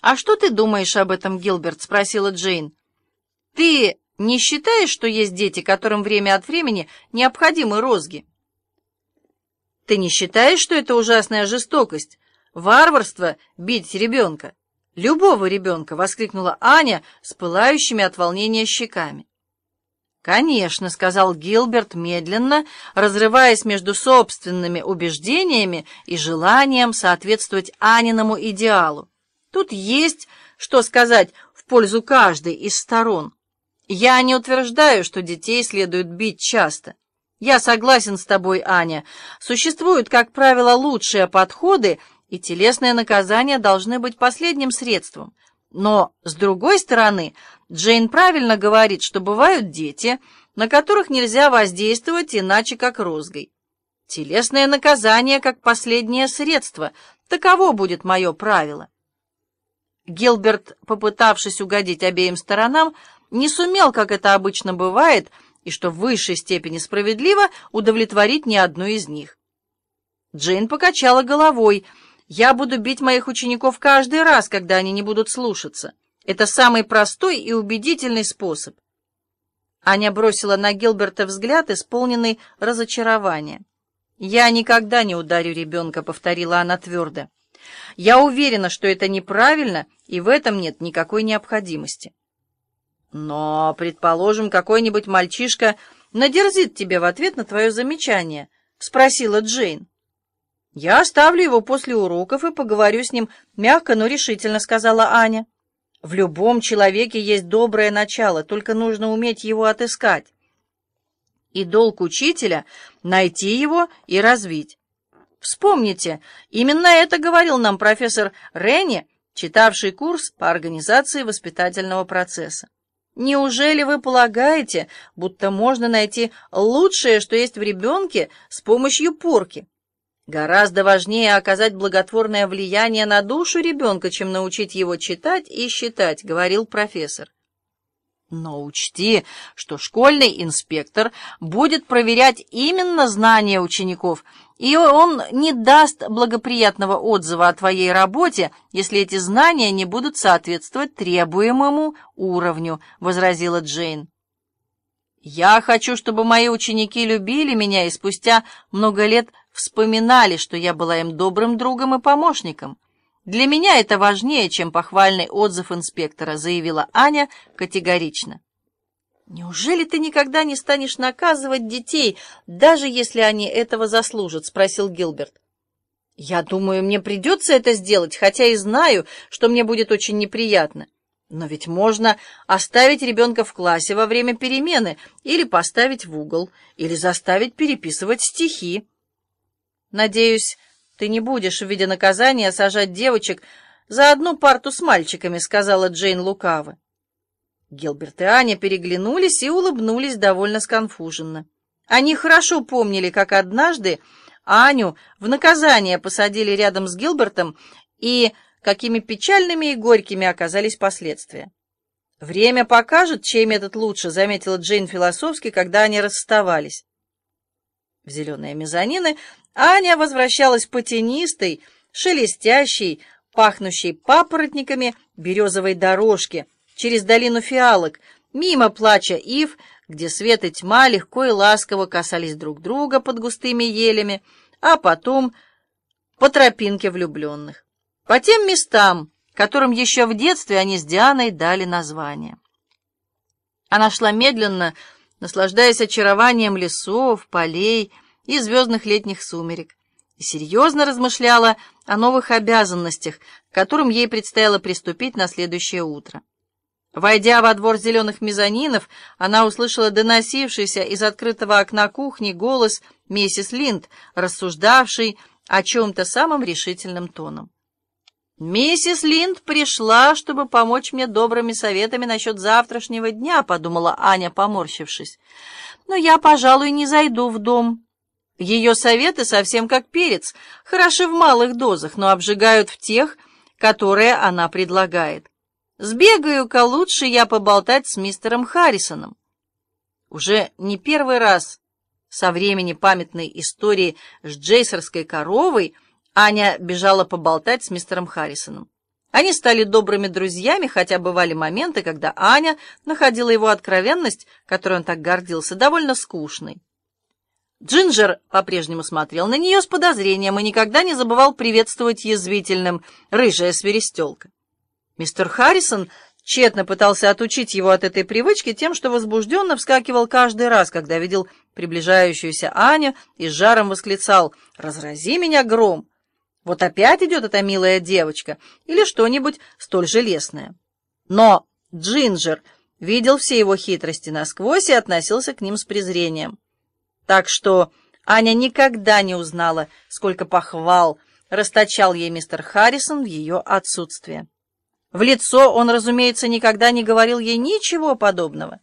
«А что ты думаешь об этом, Гилберт?» — спросила Джейн. «Ты не считаешь, что есть дети, которым время от времени необходимы розги?» «Ты не считаешь, что это ужасная жестокость, варварство бить ребенка? Любого ребенка!» — воскликнула Аня с пылающими от волнения щеками. «Конечно», — сказал Гилберт медленно, разрываясь между собственными убеждениями и желанием соответствовать Аниному идеалу. «Тут есть что сказать в пользу каждой из сторон. Я не утверждаю, что детей следует бить часто. Я согласен с тобой, Аня. Существуют, как правило, лучшие подходы, и телесные наказания должны быть последним средством. Но, с другой стороны, Джейн правильно говорит, что бывают дети, на которых нельзя воздействовать иначе, как розгой. Телесное наказание как последнее средство. Таково будет мое правило. Гилберт, попытавшись угодить обеим сторонам, не сумел, как это обычно бывает, и что в высшей степени справедливо, удовлетворить ни одну из них. Джейн покачала головой. «Я буду бить моих учеников каждый раз, когда они не будут слушаться. Это самый простой и убедительный способ. Аня бросила на Гилберта взгляд, исполненный разочарования. «Я никогда не ударю ребенка», — повторила она твердо. «Я уверена, что это неправильно, и в этом нет никакой необходимости». «Но, предположим, какой-нибудь мальчишка надерзит тебе в ответ на твое замечание», — спросила Джейн. «Я оставлю его после уроков и поговорю с ним мягко, но решительно», — сказала Аня. В любом человеке есть доброе начало, только нужно уметь его отыскать. И долг учителя — найти его и развить. Вспомните, именно это говорил нам профессор Ренни, читавший курс по организации воспитательного процесса. Неужели вы полагаете, будто можно найти лучшее, что есть в ребенке, с помощью порки? Гораздо важнее оказать благотворное влияние на душу ребенка, чем научить его читать и считать, говорил профессор. Но учти, что школьный инспектор будет проверять именно знания учеников, и он не даст благоприятного отзыва о твоей работе, если эти знания не будут соответствовать требуемому уровню, возразила Джейн. Я хочу, чтобы мои ученики любили меня и спустя много лет вспоминали, что я была им добрым другом и помощником. Для меня это важнее, чем похвальный отзыв инспектора, заявила Аня категорично. «Неужели ты никогда не станешь наказывать детей, даже если они этого заслужат?» — спросил Гилберт. «Я думаю, мне придется это сделать, хотя и знаю, что мне будет очень неприятно. Но ведь можно оставить ребенка в классе во время перемены или поставить в угол, или заставить переписывать стихи. «Надеюсь, ты не будешь в виде наказания сажать девочек за одну парту с мальчиками», — сказала Джейн лукаво. Гилберт и Аня переглянулись и улыбнулись довольно сконфуженно. Они хорошо помнили, как однажды Аню в наказание посадили рядом с Гилбертом и какими печальными и горькими оказались последствия. «Время покажет, чей метод лучше», — заметила Джейн философски, когда они расставались. В зеленые мезонины Аня возвращалась по тенистой, шелестящей, пахнущей папоротниками березовой дорожке через долину фиалок, мимо плача ив, где свет и тьма легко и ласково касались друг друга под густыми елями, а потом по тропинке влюбленных, по тем местам, которым еще в детстве они с Дианой дали название. Она шла медленно, наслаждаясь очарованием лесов, полей, и звездных летних сумерек, и серьезно размышляла о новых обязанностях, к которым ей предстояло приступить на следующее утро. Войдя во двор зеленых мезонинов, она услышала доносившийся из открытого окна кухни голос миссис Линд, рассуждавший о чем-то самым решительным тоном. «Миссис Линд пришла, чтобы помочь мне добрыми советами насчет завтрашнего дня», — подумала Аня, поморщившись. «Но я, пожалуй, не зайду в дом. Ее советы совсем как перец, хороши в малых дозах, но обжигают в тех, которые она предлагает. Сбегаю-ка лучше я поболтать с мистером Харрисоном. Уже не первый раз со времени памятной истории с джейсерской коровой Аня бежала поболтать с мистером Харрисоном. Они стали добрыми друзьями, хотя бывали моменты, когда Аня находила его откровенность, которой он так гордился, довольно скучной. Джинджер по-прежнему смотрел на нее с подозрением и никогда не забывал приветствовать язвительным «рыжая свиристелка». Мистер Харрисон тщетно пытался отучить его от этой привычки тем, что возбужденно вскакивал каждый раз, когда видел приближающуюся Аню и с жаром восклицал «Разрази меня гром!» Вот опять идет эта милая девочка или что-нибудь столь же лесное. Но Джинджер видел все его хитрости насквозь и относился к ним с презрением. Так что Аня никогда не узнала, сколько похвал расточал ей мистер Харрисон в ее отсутствие. В лицо он, разумеется, никогда не говорил ей ничего подобного.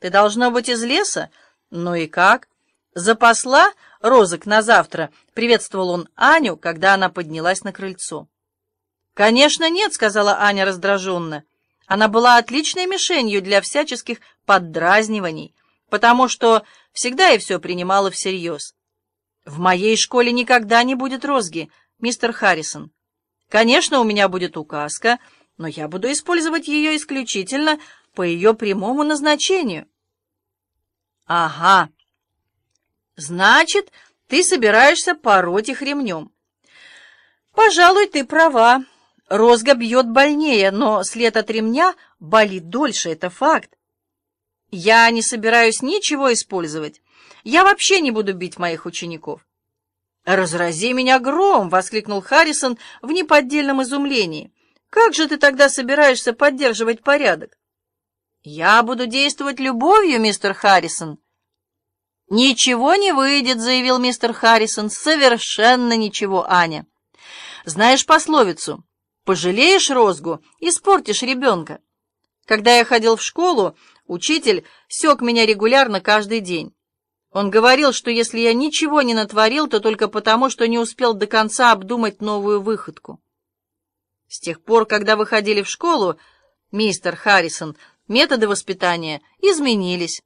«Ты должно быть из леса? Ну и как? Запасла розок на завтра?» — приветствовал он Аню, когда она поднялась на крыльцо. «Конечно нет», — сказала Аня раздраженно. Она была отличной мишенью для всяческих поддразниваний, потому что всегда и все принимала всерьез. «В моей школе никогда не будет розги, мистер Харрисон. Конечно, у меня будет указка, но я буду использовать ее исключительно по ее прямому назначению». «Ага», Значит, ты собираешься пороть их ремнем. Пожалуй, ты права. Розга бьет больнее, но след от ремня болит дольше, это факт. Я не собираюсь ничего использовать. Я вообще не буду бить моих учеников. «Разрази меня гром!» — воскликнул Харрисон в неподдельном изумлении. «Как же ты тогда собираешься поддерживать порядок?» «Я буду действовать любовью, мистер Харрисон». «Ничего не выйдет», — заявил мистер Харрисон. «Совершенно ничего, Аня. Знаешь пословицу? Пожалеешь розгу, испортишь ребенка. Когда я ходил в школу, учитель сёк меня регулярно каждый день. Он говорил, что если я ничего не натворил, то только потому, что не успел до конца обдумать новую выходку. С тех пор, когда вы ходили в школу, мистер Харрисон, методы воспитания изменились.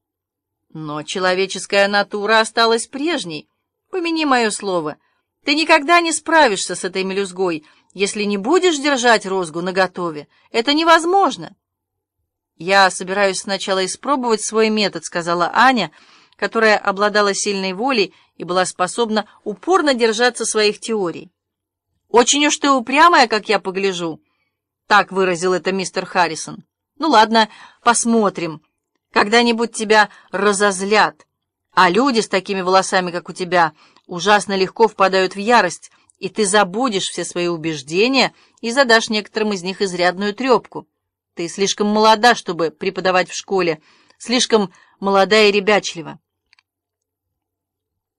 Но человеческая натура осталась прежней. Помяни мое слово. Ты никогда не справишься с этой мелюзгой, если не будешь держать розгу наготове. Это невозможно. Я собираюсь сначала испробовать свой метод, сказала Аня, которая обладала сильной волей и была способна упорно держаться своих теорий. «Очень уж ты упрямая, как я погляжу», — так выразил это мистер Харрисон. «Ну ладно, посмотрим». Когда-нибудь тебя разозлят, а люди с такими волосами, как у тебя, ужасно легко впадают в ярость, и ты забудешь все свои убеждения и задашь некоторым из них изрядную трепку. Ты слишком молода, чтобы преподавать в школе, слишком молодая и ребячлива.